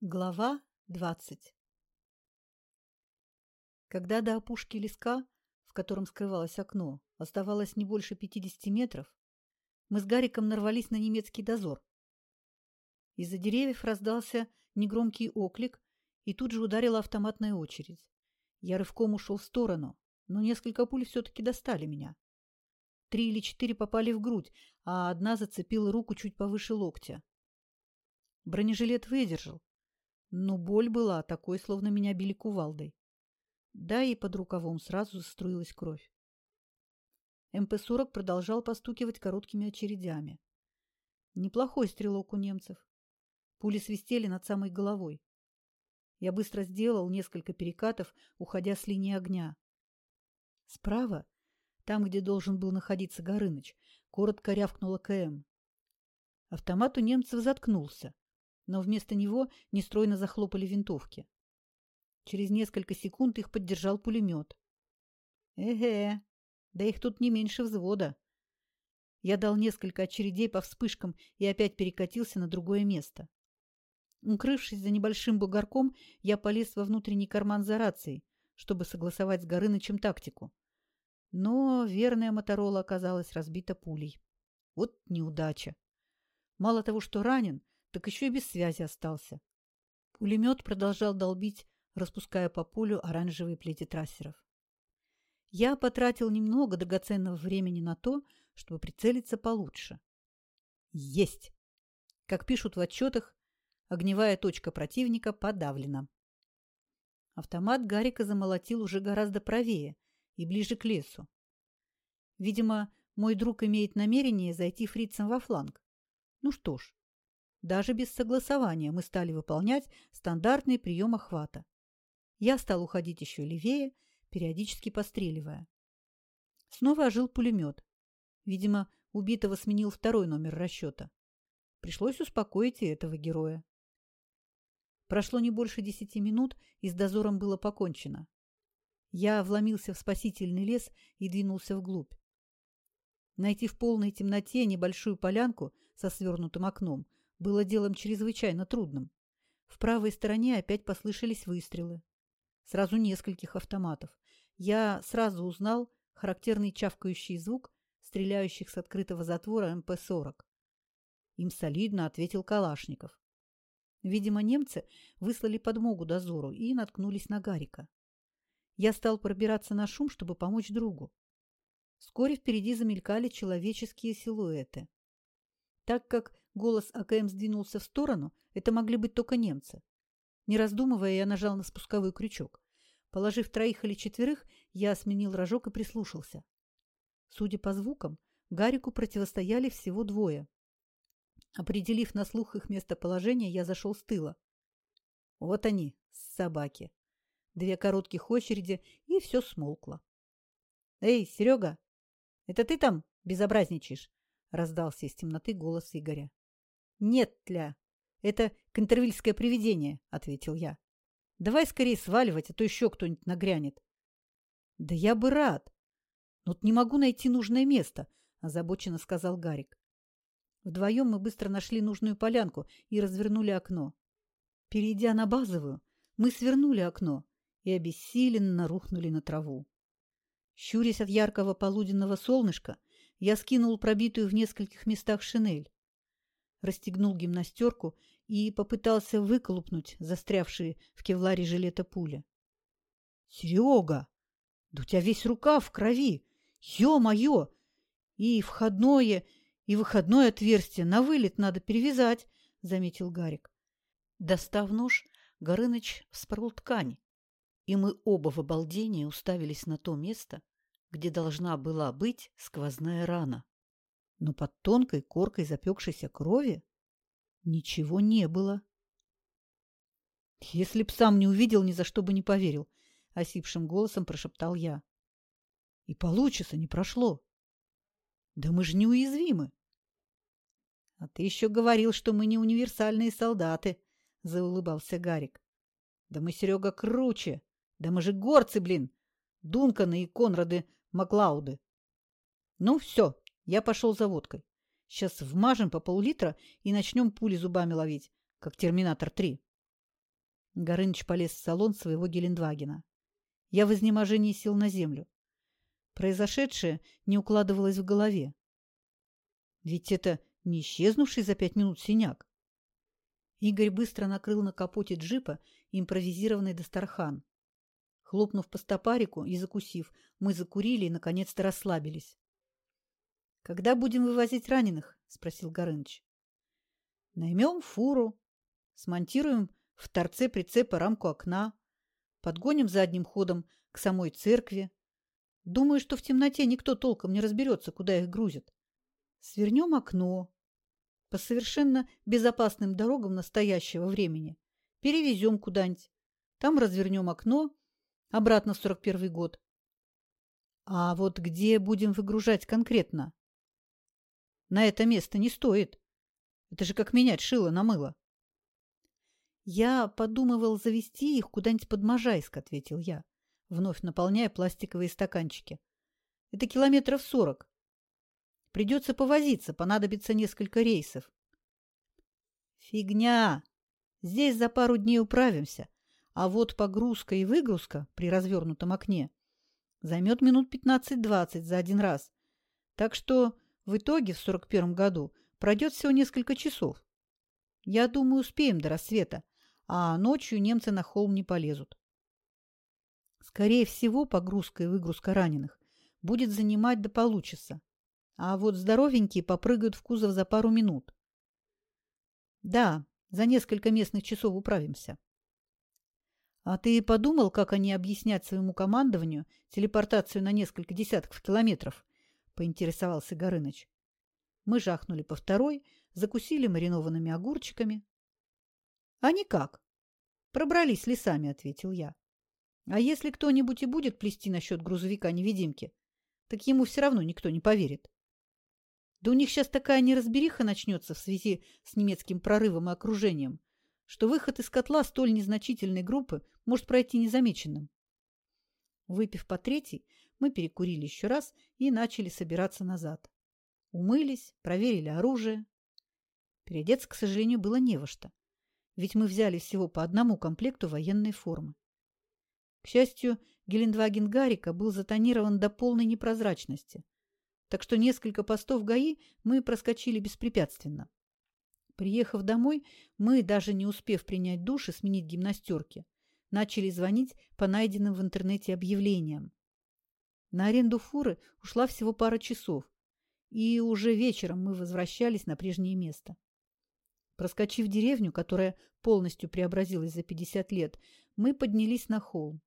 Глава двадцать Когда до опушки леска, в котором скрывалось окно, оставалось не больше пятидесяти метров, мы с Гариком нарвались на немецкий дозор. Из-за деревьев раздался негромкий оклик, и тут же ударила автоматная очередь. Я рывком ушел в сторону, но несколько пуль все-таки достали меня. Три или четыре попали в грудь, а одна зацепила руку чуть повыше локтя. Бронежилет выдержал, но боль была такой, словно меня били кувалдой. Да и под рукавом сразу заструилась кровь. МП-40 продолжал постукивать короткими очередями. Неплохой стрелок у немцев. Пули свистели над самой головой. Я быстро сделал несколько перекатов, уходя с линии огня. Справа, там, где должен был находиться Горыныч, коротко рявкнула КМ. Автомат у немцев заткнулся но вместо него нестройно захлопали винтовки. Через несколько секунд их поддержал пулемет. Эге, да их тут не меньше взвода. Я дал несколько очередей по вспышкам и опять перекатился на другое место. Укрывшись за небольшим бугорком, я полез во внутренний карман за рацией, чтобы согласовать с Горынычем тактику. Но верная Моторола оказалась разбита пулей. Вот неудача. Мало того, что ранен, так еще и без связи остался. Пулемет продолжал долбить, распуская по полю оранжевые плети трассеров. Я потратил немного драгоценного времени на то, чтобы прицелиться получше. Есть! Как пишут в отчетах, огневая точка противника подавлена. Автомат Гарика замолотил уже гораздо правее и ближе к лесу. Видимо, мой друг имеет намерение зайти фрицам во фланг. Ну что ж, даже без согласования мы стали выполнять стандартный прием охвата. Я стал уходить еще левее, периодически постреливая. Снова ожил пулемет. Видимо, убитого сменил второй номер расчета. Пришлось успокоить и этого героя. Прошло не больше десяти минут, и с дозором было покончено. Я вломился в спасительный лес и двинулся вглубь. Найти в полной темноте небольшую полянку со свернутым окном – было делом чрезвычайно трудным. В правой стороне опять послышались выстрелы. Сразу нескольких автоматов. Я сразу узнал характерный чавкающий звук стреляющих с открытого затвора МП-40. Им солидно ответил Калашников. Видимо, немцы выслали подмогу дозору и наткнулись на Гарика. Я стал пробираться на шум, чтобы помочь другу. Вскоре впереди замелькали человеческие силуэты. Так как голос АКМ сдвинулся в сторону, это могли быть только немцы. Не раздумывая, я нажал на спусковой крючок. Положив троих или четверых, я сменил рожок и прислушался. Судя по звукам, Гарику противостояли всего двое. Определив на слух их местоположение, я зашел с тыла. Вот они, собаки. Две коротких очереди, и все смолкло. «Эй, Серега, это ты там безобразничаешь?» — раздался из темноты голос Игоря. «Нет, Тля, это контервильское привидение», — ответил я. «Давай скорее сваливать, а то еще кто-нибудь нагрянет». «Да я бы рад. Но вот не могу найти нужное место», — озабоченно сказал Гарик. Вдвоем мы быстро нашли нужную полянку и развернули окно. Перейдя на базовую, мы свернули окно и обессиленно рухнули на траву. Щурясь от яркого полуденного солнышка, я скинул пробитую в нескольких местах шинель, расстегнул гимнастерку и попытался выколупнуть застрявшие в кевларе жилета пули. «Серега, да у тебя весь рукав в крови! Ё-моё! И входное, и выходное отверстие на вылет надо перевязать!» — заметил Гарик. Достав нож, Горыныч вспорол ткань, и мы оба в обалдении уставились на то место, где должна была быть сквозная рана. Но под тонкой коркой запекшейся крови ничего не было. «Если б сам не увидел, ни за что бы не поверил», — осипшим голосом прошептал я. «И получится, не прошло. Да мы же неуязвимы». «А ты еще говорил, что мы не универсальные солдаты», — заулыбался Гарик. «Да мы, Серега, круче. Да мы же горцы, блин. Дунканы и Конрады Маклауды. Ну, все, я пошел за водкой. Сейчас вмажем по пол-литра и начнем пули зубами ловить, как Терминатор 3. Горыныч полез в салон своего Гелендвагена. Я в изнеможении сел на землю. Произошедшее не укладывалось в голове. Ведь это не исчезнувший за пять минут синяк. Игорь быстро накрыл на капоте джипа импровизированный Дастархан. Хлопнув по стопарику и закусив, мы закурили и, наконец-то, расслабились. — Когда будем вывозить раненых? — спросил Горыныч. — Наймем фуру, смонтируем в торце прицепа рамку окна, подгоним задним ходом к самой церкви. Думаю, что в темноте никто толком не разберется, куда их грузят. Свернем окно, по совершенно безопасным дорогам настоящего времени. Перевезем куда-нибудь. Там развернем окно. Обратно в 41 год. А вот где будем выгружать конкретно? На это место не стоит. Это же как менять шило на мыло. Я подумывал завести их куда-нибудь под Можайск, ответил я, вновь наполняя пластиковые стаканчики. Это километров сорок. Придется повозиться, понадобится несколько рейсов. Фигня! Здесь за пару дней управимся. А вот погрузка и выгрузка при развернутом окне займет минут 15-20 за один раз. Так что в итоге в 41 году пройдет всего несколько часов. Я думаю, успеем до рассвета, а ночью немцы на холм не полезут. Скорее всего, погрузка и выгрузка раненых будет занимать до получаса. А вот здоровенькие попрыгают в кузов за пару минут. Да, за несколько местных часов управимся. А ты подумал, как они объяснят своему командованию телепортацию на несколько десятков километров? Поинтересовался Горыныч. Мы жахнули по второй, закусили маринованными огурчиками. А никак. Пробрались лесами, ответил я. А если кто-нибудь и будет плести насчет грузовика-невидимки, так ему все равно никто не поверит. Да у них сейчас такая неразбериха начнется в связи с немецким прорывом и окружением, что выход из котла столь незначительной группы может пройти незамеченным. Выпив по третий, мы перекурили еще раз и начали собираться назад. Умылись, проверили оружие. Переодеться, к сожалению, было не во что, ведь мы взяли всего по одному комплекту военной формы. К счастью, Гелендваген Гарика был затонирован до полной непрозрачности – так что несколько постов ГАИ мы проскочили беспрепятственно. Приехав домой, мы, даже не успев принять душ и сменить гимнастерки, начали звонить по найденным в интернете объявлениям. На аренду фуры ушла всего пара часов, и уже вечером мы возвращались на прежнее место. Проскочив деревню, которая полностью преобразилась за 50 лет, мы поднялись на холм.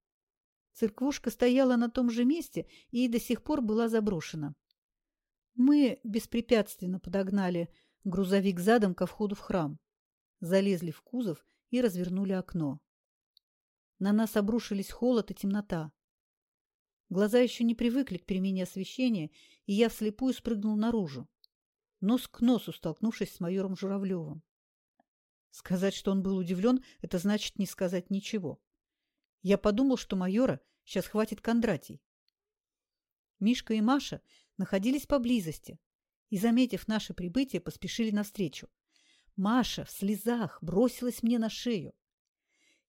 Церквушка стояла на том же месте и до сих пор была заброшена. Мы беспрепятственно подогнали грузовик задом ко входу в храм, залезли в кузов и развернули окно. На нас обрушились холод и темнота. Глаза еще не привыкли к перемене освещения, и я вслепую спрыгнул наружу, нос к носу столкнувшись с майором Журавлевым. Сказать, что он был удивлен, это значит не сказать ничего. Я подумал, что майора сейчас хватит Кондратий. Мишка и Маша находились поблизости и, заметив наше прибытие, поспешили навстречу. Маша в слезах бросилась мне на шею.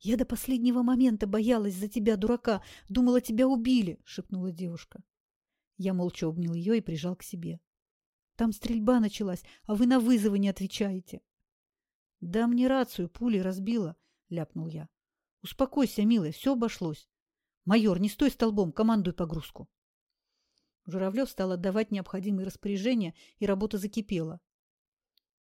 «Я до последнего момента боялась за тебя, дурака, думала, тебя убили», — шепнула девушка. Я молча обнял ее и прижал к себе. «Там стрельба началась, а вы на вызовы не отвечаете». «Да мне рацию пули разбила», — ляпнул я. «Успокойся, милая, все обошлось. Майор, не стой столбом, командуй погрузку». Журавлев стал отдавать необходимые распоряжения, и работа закипела.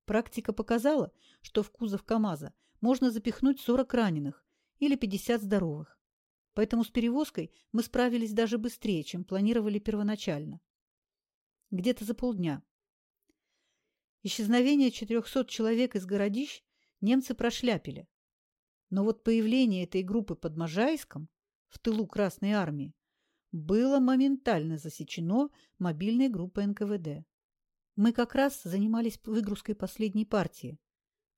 Практика показала, что в кузов КАМАЗа можно запихнуть 40 раненых или 50 здоровых. Поэтому с перевозкой мы справились даже быстрее, чем планировали первоначально. Где-то за полдня. Исчезновение 400 человек из городищ немцы прошляпили. Но вот появление этой группы под Можайском, в тылу Красной Армии, было моментально засечено мобильной группой НКВД. Мы как раз занимались выгрузкой последней партии,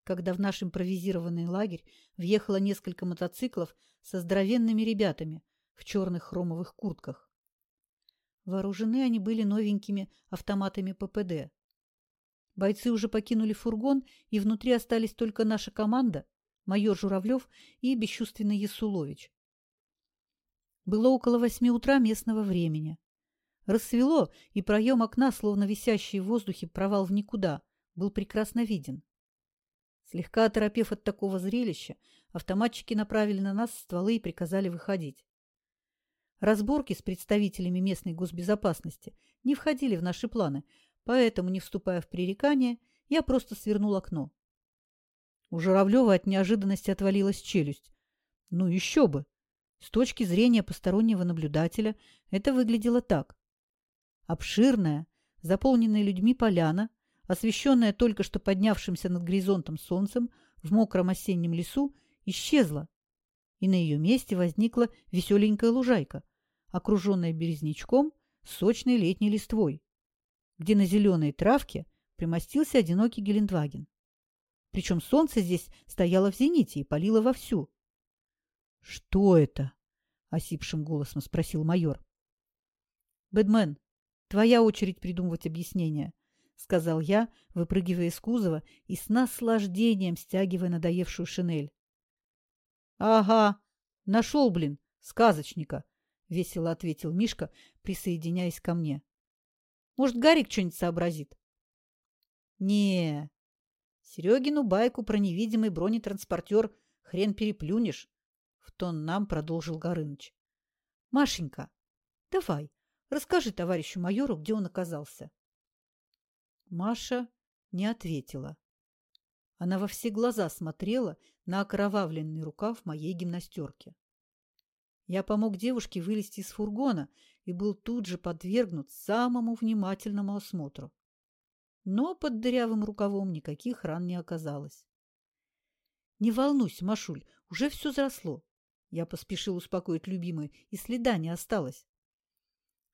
когда в наш импровизированный лагерь въехало несколько мотоциклов со здоровенными ребятами в черных хромовых куртках. Вооружены они были новенькими автоматами ППД. Бойцы уже покинули фургон, и внутри остались только наша команда, майор Журавлев и бесчувственный Ясулович. Было около восьми утра местного времени. Рассвело, и проем окна, словно висящий в воздухе провал в никуда, был прекрасно виден. Слегка оторопев от такого зрелища, автоматчики направили на нас стволы и приказали выходить. Разборки с представителями местной госбезопасности не входили в наши планы, поэтому, не вступая в пререкание, я просто свернул окно. У Журавлева от неожиданности отвалилась челюсть. Ну еще бы! С точки зрения постороннего наблюдателя это выглядело так. Обширная, заполненная людьми поляна, освещенная только что поднявшимся над горизонтом солнцем в мокром осеннем лесу, исчезла, и на ее месте возникла веселенькая лужайка, окруженная березнячком сочной летней листвой, где на зеленой травке примостился одинокий Гелендваген. Причем солнце здесь стояло в зените и палило вовсю. — Что это? — осипшим голосом спросил майор. — Бэдмен, твоя очередь придумывать объяснение, — сказал я, выпрыгивая из кузова и с наслаждением стягивая надоевшую шинель. — Ага, нашел, блин, сказочника, весело ответил Мишка, присоединяясь ко мне. Может, Гарик что-нибудь сообразит? Не, Серегину байку про невидимый бронетранспортер хрен переплюнешь, в тон нам продолжил Горыныч. Машенька, давай, расскажи товарищу майору, где он оказался. Маша не ответила. Она во все глаза смотрела на окровавленный рукав моей гимнастерки. Я помог девушке вылезти из фургона и был тут же подвергнут самому внимательному осмотру. Но под дырявым рукавом никаких ран не оказалось. «Не волнуйся, Машуль, уже все заросло». Я поспешил успокоить любимую, и следа не осталось.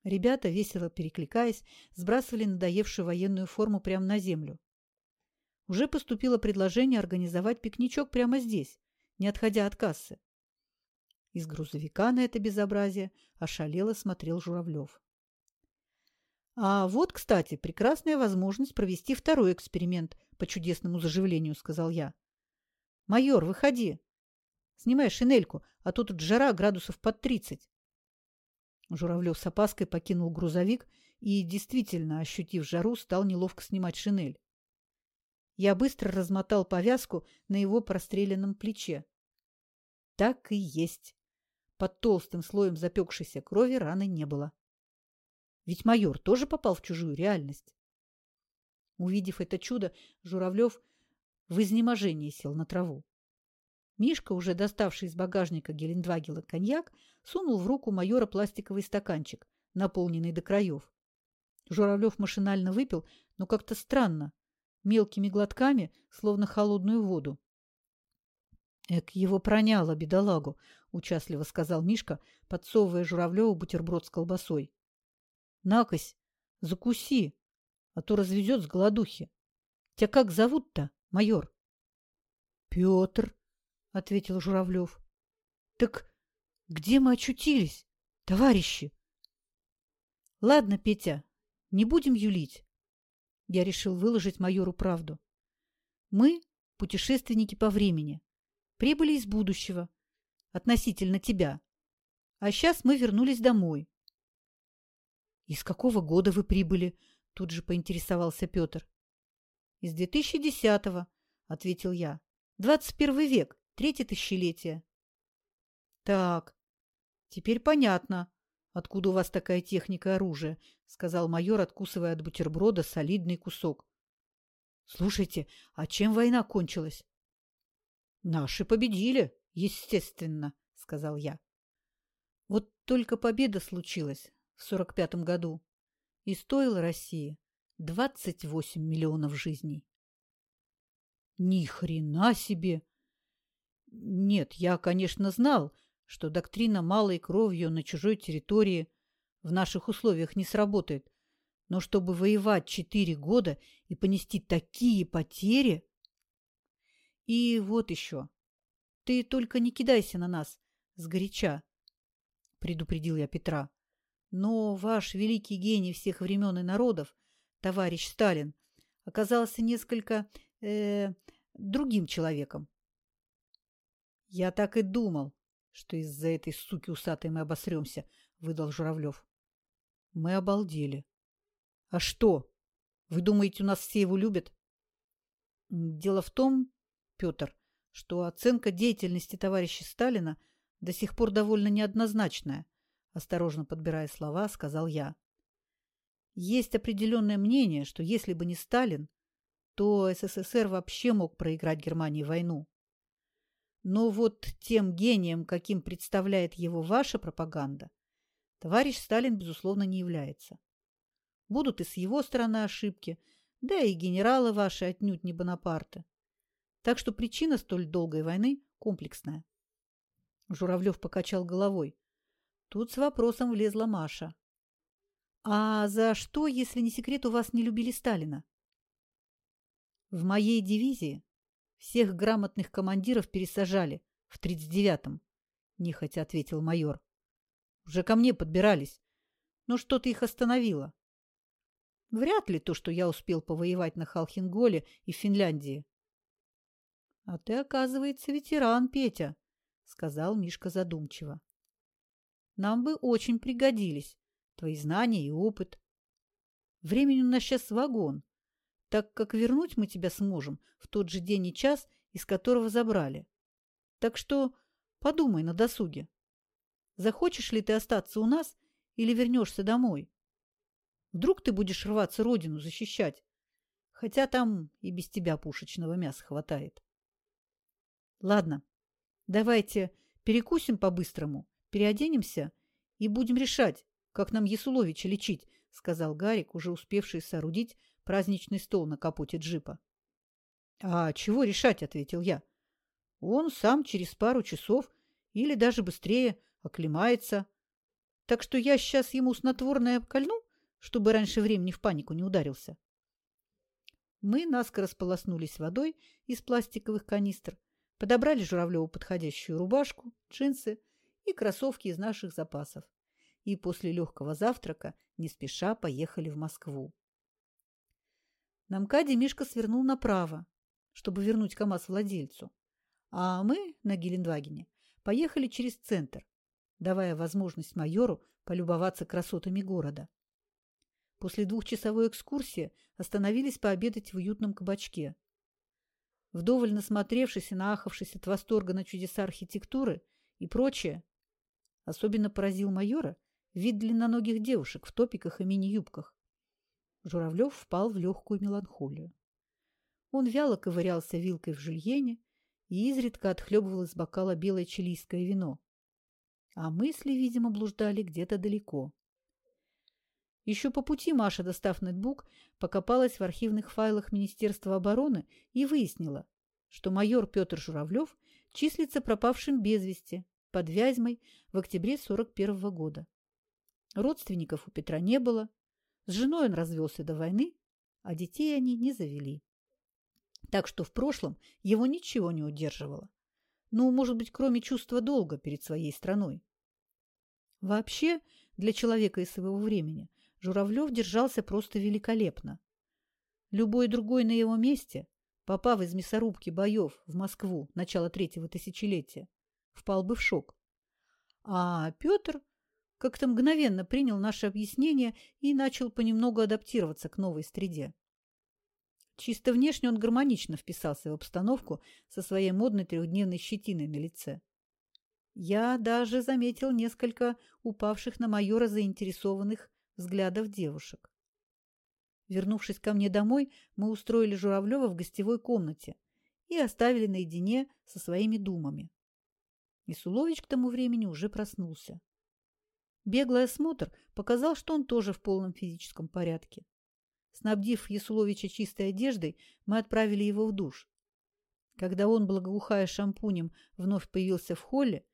Ребята, весело перекликаясь, сбрасывали надоевшую военную форму прямо на землю. Уже поступило предложение организовать пикничок прямо здесь, не отходя от кассы. Из грузовика на это безобразие ошалело смотрел Журавлев. «А вот, кстати, прекрасная возможность провести второй эксперимент по чудесному заживлению», — сказал я. «Майор, выходи. Снимай шинельку, а то тут жара градусов под тридцать». Журавлев с опаской покинул грузовик и, действительно, ощутив жару, стал неловко снимать шинель. Я быстро размотал повязку на его простреленном плече. Так и есть. Под толстым слоем запекшейся крови раны не было. Ведь майор тоже попал в чужую реальность. Увидев это чудо, Журавлев в изнеможении сел на траву. Мишка, уже доставший из багажника Гелендвагела коньяк, сунул в руку майора пластиковый стаканчик, наполненный до краев. Журавлев машинально выпил, но как-то странно, мелкими глотками, словно холодную воду. Эк, его проняло, бедолагу, — участливо сказал Мишка, подсовывая Журавлеву бутерброд с колбасой. — Накось, закуси, а то развезет с голодухи. Тебя как зовут-то, майор? — Петр, — ответил Журавлев. — Так где мы очутились, товарищи? — Ладно, Петя, не будем юлить. Я решил выложить майору правду. Мы — путешественники по времени. Прибыли из будущего — относительно тебя. А сейчас мы вернулись домой. — Из какого года вы прибыли? — тут же поинтересовался Петр. — Из 2010-го, — ответил я. — 21 век, третье тысячелетие. — Так, теперь понятно, откуда у вас такая техника и оружие, — сказал майор, откусывая от бутерброда солидный кусок. — Слушайте, а чем война кончилась? — Наши победили, Естественно, сказал я. Вот только победа случилась в сорок пятом году и стоила России двадцать восемь миллионов жизней. Ни хрена себе! Нет, я, конечно, знал, что доктрина малой кровью на чужой территории в наших условиях не сработает, но чтобы воевать четыре года и понести такие потери... И вот еще. Ты только не кидайся на нас сгоряча, — предупредил я Петра. Но ваш великий гений всех времен и народов, товарищ Сталин, оказался несколько э, другим человеком. Я так и думал, что из-за этой суки усатой мы обосремся, выдал Журавлев. Мы обалдели. А что? Вы думаете, у нас все его любят? Дело в том, Петр, что оценка деятельности товарища Сталина до сих пор довольно неоднозначная, осторожно подбирая слова, сказал я. Есть определенное мнение, что если бы не Сталин, то СССР вообще мог проиграть Германии войну. Но вот тем гением, каким представляет его ваша пропаганда, товарищ Сталин, безусловно, не является. Будут и с его стороны ошибки, да и генералы ваши отнюдь не Бонапарты. Так что причина столь долгой войны комплексная. Журавлев покачал головой. Тут с вопросом влезла Маша. «А за что, если не секрет, у вас не любили Сталина?» «В моей дивизии всех грамотных командиров пересажали в 39-м», – нехотя ответил майор. «Уже ко мне подбирались, но что-то их остановило. Вряд ли то, что я успел повоевать на Халхинголе и Финляндии. — А ты, оказывается, ветеран, Петя, — сказал Мишка задумчиво. — Нам бы очень пригодились твои знания и опыт. Времени у нас сейчас вагон, так как вернуть мы тебя сможем в тот же день и час, из которого забрали. Так что подумай на досуге. Захочешь ли ты остаться у нас или вернешься домой? Вдруг ты будешь рваться родину защищать, хотя там и без тебя пушечного мяса хватает. Ладно, давайте перекусим по-быстрому, переоденемся и будем решать, как нам Ясуловича лечить, сказал Гарик, уже успевший соорудить праздничный стол на капоте джипа. А чего решать, ответил я. Он сам через пару часов или даже быстрее оклемается. Так что я сейчас ему снотворное обкольну, чтобы раньше времени в панику не ударился. Мы наскоро сполоснулись водой из пластиковых канистр, подобрали Журавлеву подходящую рубашку, джинсы и кроссовки из наших запасов. И после легкого завтрака не спеша поехали в Москву. На МКАДе Мишка свернул направо, чтобы вернуть КАМАЗ владельцу. А мы на Гелендвагене поехали через центр, давая возможность майору полюбоваться красотами города. После двухчасовой экскурсии остановились пообедать в уютном кабачке. Вдоволь насмотревшись и наахавшись от восторга на чудеса архитектуры и прочее, особенно поразил майора вид длинноногих девушек в топиках и мини-юбках. Журавлев впал в легкую меланхолию. Он вяло ковырялся вилкой в жульене и изредка отхлебывал из бокала белое чилийское вино. А мысли, видимо, блуждали где-то далеко. Еще по пути Маша, достав нетбук, покопалась в архивных файлах Министерства обороны и выяснила, что майор Петр Журавлев числится пропавшим без вести под Вязьмой в октябре 41 -го года. Родственников у Петра не было, с женой он развелся до войны, а детей они не завели. Так что в прошлом его ничего не удерживало. Ну, может быть, кроме чувства долга перед своей страной. Вообще, для человека из своего времени – Журавлев держался просто великолепно. Любой другой на его месте, попав из мясорубки боев в Москву начала третьего тысячелетия, впал бы в шок. А Петр как-то мгновенно принял наше объяснение и начал понемногу адаптироваться к новой среде. Чисто внешне он гармонично вписался в обстановку со своей модной трехдневной щетиной на лице. Я даже заметил несколько упавших на майора заинтересованных взглядов девушек. Вернувшись ко мне домой, мы устроили Журавлева в гостевой комнате и оставили наедине со своими думами. Исулович к тому времени уже проснулся. Беглый осмотр показал, что он тоже в полном физическом порядке. Снабдив Ясуловича чистой одеждой, мы отправили его в душ. Когда он, благоухая шампунем, вновь появился в холле,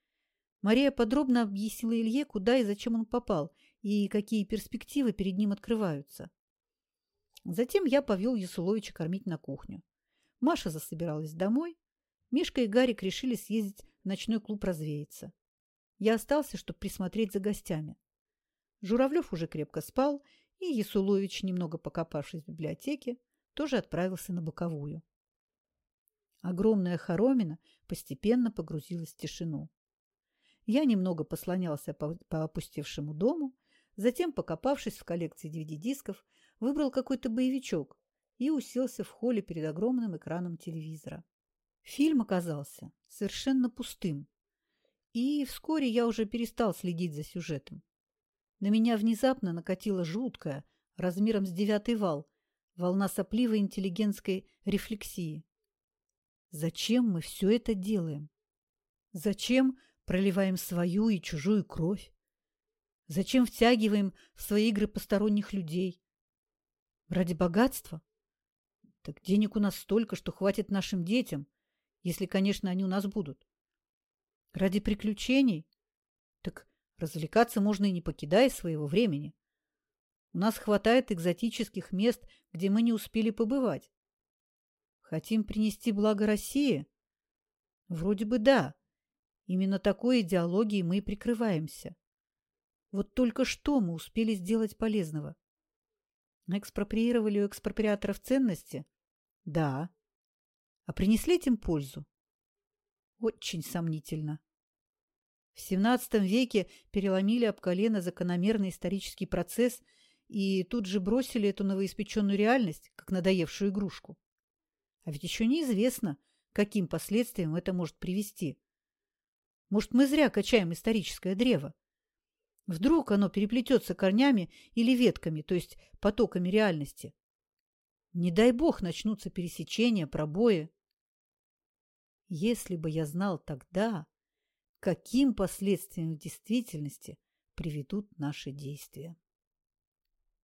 Мария подробно объяснила Илье, куда и зачем он попал, и какие перспективы перед ним открываются. Затем я повел Ясуловича кормить на кухню. Маша засобиралась домой. Мишка и Гарик решили съездить в ночной клуб развеяться. Я остался, чтобы присмотреть за гостями. Журавлев уже крепко спал, и Ясулович, немного покопавшись в библиотеке, тоже отправился на боковую. Огромная хоромина постепенно погрузилась в тишину. Я немного послонялся по, опустевшему дому, затем, покопавшись в коллекции DVD-дисков, выбрал какой-то боевичок и уселся в холле перед огромным экраном телевизора. Фильм оказался совершенно пустым, и вскоре я уже перестал следить за сюжетом. На меня внезапно накатила жуткая, размером с девятый вал, волна сопливой интеллигентской рефлексии. Зачем мы все это делаем? Зачем проливаем свою и чужую кровь? Зачем втягиваем в свои игры посторонних людей? Ради богатства? Так денег у нас столько, что хватит нашим детям, если, конечно, они у нас будут. Ради приключений? Так развлекаться можно и не покидая своего времени. У нас хватает экзотических мест, где мы не успели побывать. Хотим принести благо России? Вроде бы да. Именно такой идеологией мы и прикрываемся. Вот только что мы успели сделать полезного? Экспроприировали у экспроприаторов ценности? Да. А принесли этим пользу? Очень сомнительно. В XVII веке переломили об колено закономерный исторический процесс и тут же бросили эту новоиспеченную реальность, как надоевшую игрушку. А ведь еще неизвестно, каким последствиям это может привести. Может, мы зря качаем историческое древо? Вдруг оно переплетется корнями или ветками, то есть потоками реальности? Не дай бог начнутся пересечения, пробои. Если бы я знал тогда, каким последствиям в действительности приведут наши действия.